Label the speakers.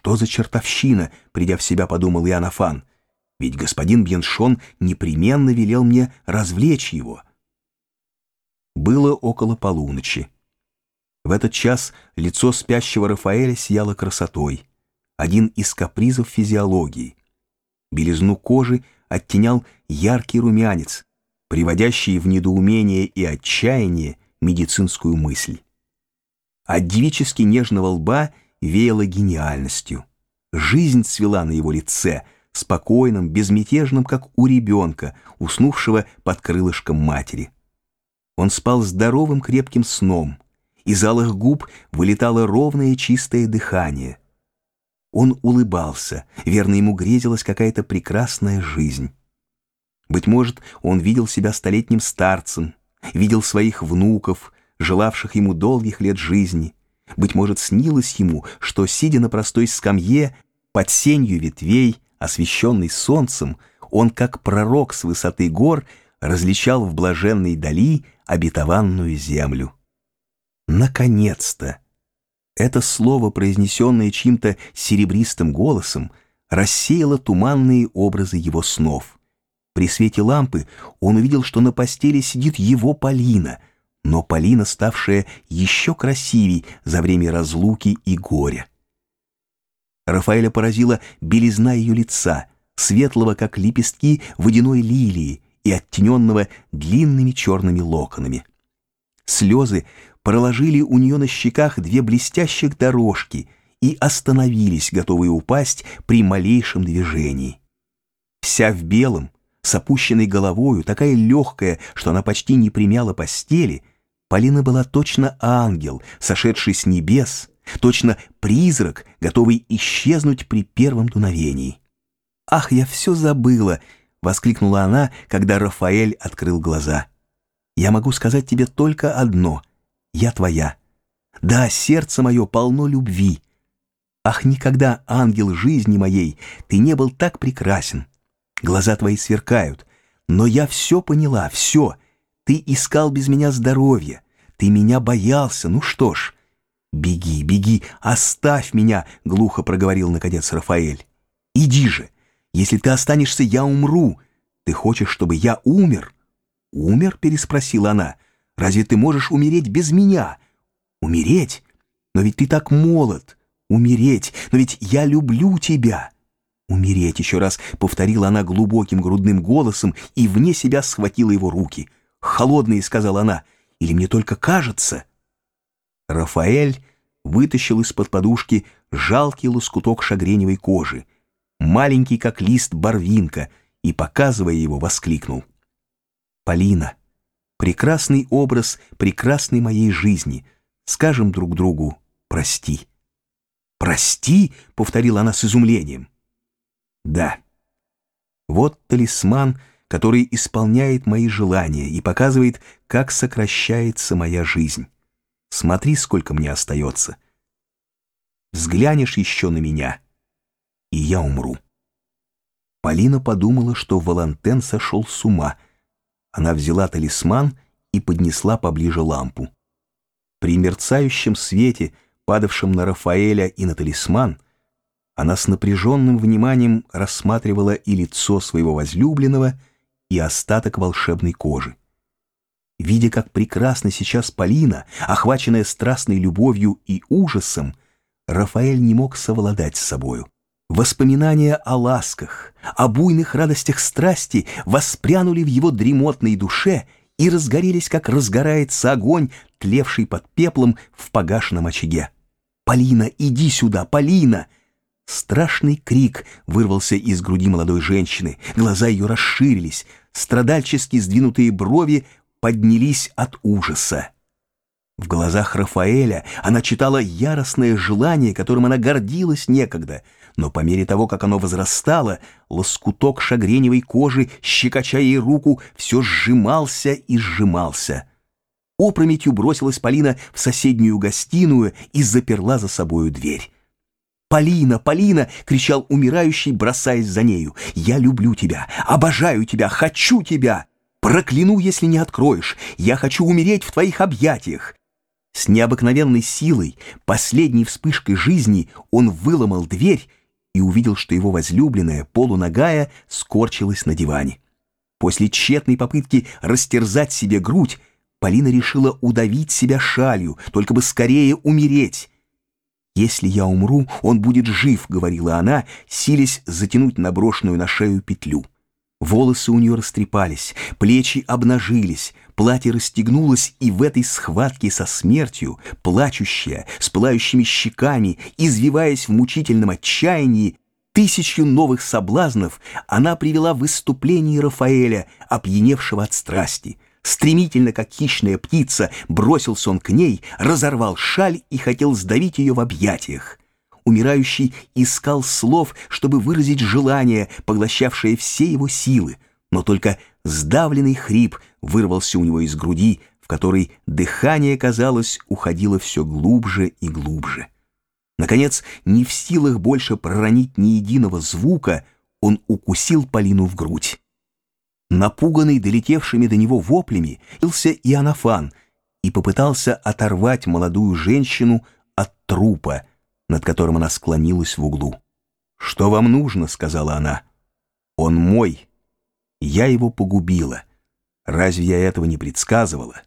Speaker 1: Что за чертовщина, придя в себя, подумал Иоаннафан. Ведь господин Бьеншон непременно велел мне развлечь его. Было около полуночи. В этот час лицо спящего Рафаэля сияло красотой. Один из капризов физиологии. Белизну кожи оттенял яркий румянец, приводящий в недоумение и отчаяние медицинскую мысль. От девически нежного лба веяло гениальностью. Жизнь цвела на его лице, спокойным, безмятежным, как у ребенка, уснувшего под крылышком матери. Он спал здоровым крепким сном — из алых губ вылетало ровное чистое дыхание. Он улыбался, верно, ему грезилась какая-то прекрасная жизнь. Быть может, он видел себя столетним старцем, видел своих внуков, желавших ему долгих лет жизни. Быть может, снилось ему, что, сидя на простой скамье, под сенью ветвей, освещенный солнцем, он, как пророк с высоты гор, различал в блаженной дали обетованную землю. Наконец-то! Это слово, произнесенное чьим-то серебристым голосом, рассеяло туманные образы его снов. При свете лампы он увидел, что на постели сидит его Полина, но Полина, ставшая еще красивей за время разлуки и горя. Рафаэля поразила белизна ее лица, светлого, как лепестки водяной лилии и оттененного длинными черными локонами. Слезы проложили у нее на щеках две блестящих дорожки и остановились, готовые упасть при малейшем движении. Вся в белом, с опущенной головою, такая легкая, что она почти не примяла постели, Полина была точно ангел, сошедший с небес, точно призрак, готовый исчезнуть при первом дуновении. «Ах, я все забыла!» — воскликнула она, когда Рафаэль открыл глаза. «Я могу сказать тебе только одно — я твоя. Да, сердце мое полно любви. Ах, никогда, ангел жизни моей, ты не был так прекрасен. Глаза твои сверкают, но я все поняла, все. Ты искал без меня здоровья, ты меня боялся, ну что ж. Беги, беги, оставь меня, глухо проговорил наконец Рафаэль. Иди же, если ты останешься, я умру. Ты хочешь, чтобы я умер? Умер? переспросила она. Разве ты можешь умереть без меня? Умереть? Но ведь ты так молод. Умереть? Но ведь я люблю тебя. Умереть, еще раз повторила она глубоким грудным голосом и вне себя схватила его руки. «Холодные», — сказала она, — «или мне только кажется?» Рафаэль вытащил из-под подушки жалкий лоскуток шагреневой кожи, маленький, как лист барвинка, и, показывая его, воскликнул. «Полина, прекрасный образ прекрасной моей жизни. Скажем друг другу «прости». «Прости?» — повторила она с изумлением. «Да. Вот талисман, который исполняет мои желания и показывает, как сокращается моя жизнь. Смотри, сколько мне остается. Взглянешь еще на меня, и я умру». Полина подумала, что Валантен сошел с ума — она взяла талисман и поднесла поближе лампу. При мерцающем свете, падавшем на Рафаэля и на талисман, она с напряженным вниманием рассматривала и лицо своего возлюбленного, и остаток волшебной кожи. Видя, как прекрасна сейчас Полина, охваченная страстной любовью и ужасом, Рафаэль не мог совладать с собою. Воспоминания о ласках, о буйных радостях страсти воспрянули в его дремотной душе и разгорелись, как разгорается огонь, тлевший под пеплом в погашенном очаге. «Полина, иди сюда, Полина!» Страшный крик вырвался из груди молодой женщины, глаза ее расширились, страдальчески сдвинутые брови поднялись от ужаса. В глазах Рафаэля она читала яростное желание, которым она гордилась некогда, но по мере того, как оно возрастало, лоскуток шагреневой кожи, щекоча ей руку, все сжимался и сжимался. Опрометью бросилась Полина в соседнюю гостиную и заперла за собою дверь. «Полина, Полина!» — кричал умирающий, бросаясь за нею. «Я люблю тебя, обожаю тебя, хочу тебя! Прокляну, если не откроешь! Я хочу умереть в твоих объятиях!» С необыкновенной силой, последней вспышкой жизни, он выломал дверь и увидел, что его возлюбленная, полуногая, скорчилась на диване. После тщетной попытки растерзать себе грудь, Полина решила удавить себя шалью, только бы скорее умереть. «Если я умру, он будет жив», — говорила она, силясь затянуть наброшенную на шею петлю. Волосы у нее растрепались, плечи обнажились, платье расстегнулось, и в этой схватке со смертью, плачущая, с пылающими щеками, извиваясь в мучительном отчаянии, тысячу новых соблазнов она привела в выступление Рафаэля, опьяневшего от страсти. Стремительно, как хищная птица, бросился он к ней, разорвал шаль и хотел сдавить ее в объятиях умирающий искал слов, чтобы выразить желание, поглощавшее все его силы, но только сдавленный хрип вырвался у него из груди, в которой дыхание, казалось, уходило все глубже и глубже. Наконец, не в силах больше проронить ни единого звука, он укусил Полину в грудь. Напуганный долетевшими до него воплями,ился и Анафан и попытался оторвать молодую женщину от трупа, над которым она склонилась в углу. «Что вам нужно?» — сказала она. «Он мой. Я его погубила. Разве я этого не предсказывала?»